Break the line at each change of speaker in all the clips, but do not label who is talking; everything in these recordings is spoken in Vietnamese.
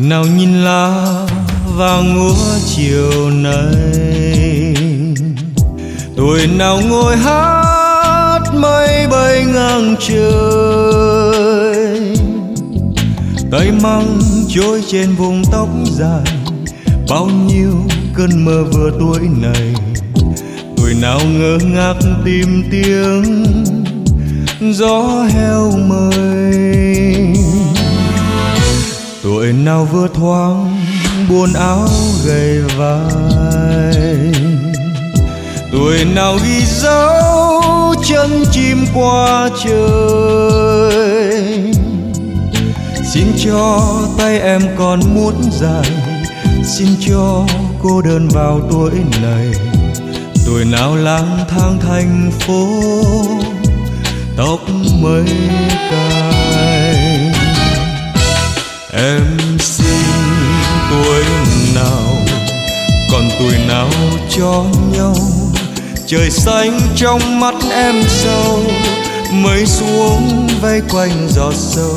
tuổi nào nhìn lá vàng úa chiều nay? Tuổi nào ngồi hát mây bay ngang trời? Tay măng trôi trên vùng tóc dài, bao nhiêu cơn mơ vừa tuổi này? Tuổi nào ngơ ngác tìm tiếng gió heo mời tuổi nào vừa thoáng, buồn áo gầy vai. Tuổi nào ghi dấu, chân chim qua trời. Xin cho tay em còn muốn dài. Xin cho cô đơn vào tuổi này. Tuổi nào lang thang thành phố, tóc mây cao. Tuổi nào cho nhau. Trời xanh trong mắt em sâu mây xuống vây quanh giọt sâu.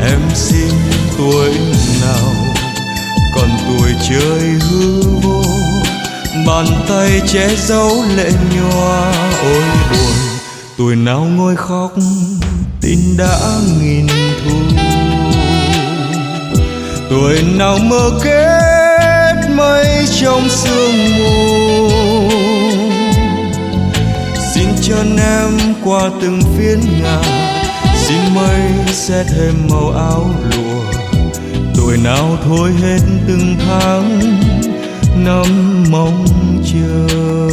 Em xin tuổi nào, còn tuổi chơi hư vô. Bàn tay che giấu lệ nhòa, ôi buồn. Tuổi nào ngồi khóc, tin đã nghìn thu. Tuổi nào mơ kết xin em qua từng phiến ngà xin mây sẽ thêm màu áo lụa. Tuổi nào thôi hết từng tháng, năm mong chờ.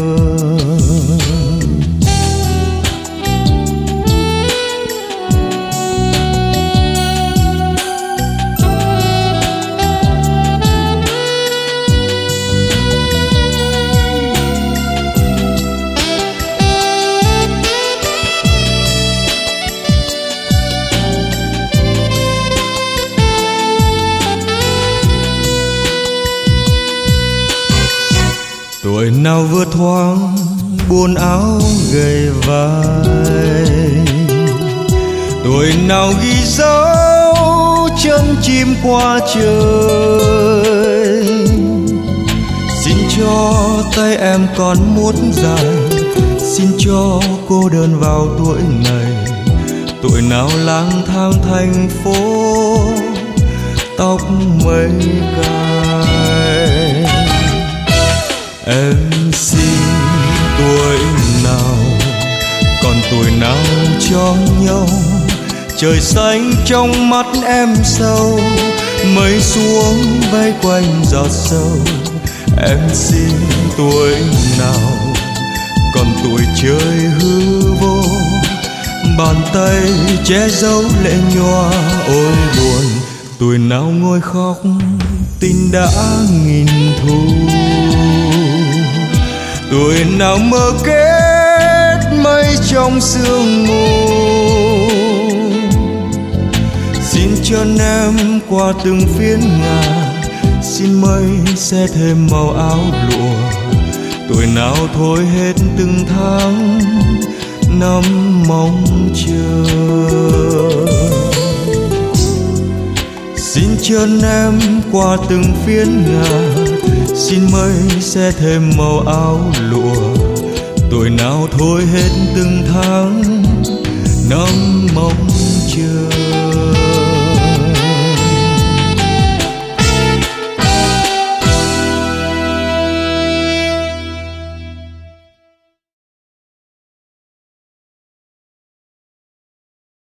Tuổi nào vừa thoáng, buồn áo gầy vai. Tuổi nào ghi dấu, chân chim qua trời. Xin cho tay em còn muốn dài, xin cho cô đơn vào tuổi này. Tuổi nào lang thang thành phố, tóc mây cao cho nhau. Trời xanh trong mắt em sâu mây xuống vây quanh giọt sâu. Em xin tuổi nào, còn tuổi chơi hư vô. Bàn tay che giấu lệ nhòa, ôi buồn. Tuổi nào ngồi khóc tình đã nghìn thu. Tuổi nào mơ kết trong sương mù. Xin cho em qua từng phiến ngà, xin mây sẽ thêm màu áo lụa. Tuổi nào thôi hết từng tháng, năm mong chờ. Xin chân em qua từng phiến ngà, xin mây sẽ thêm màu áo lụa tuổi nào thôi hết từng tháng năm mong chờ.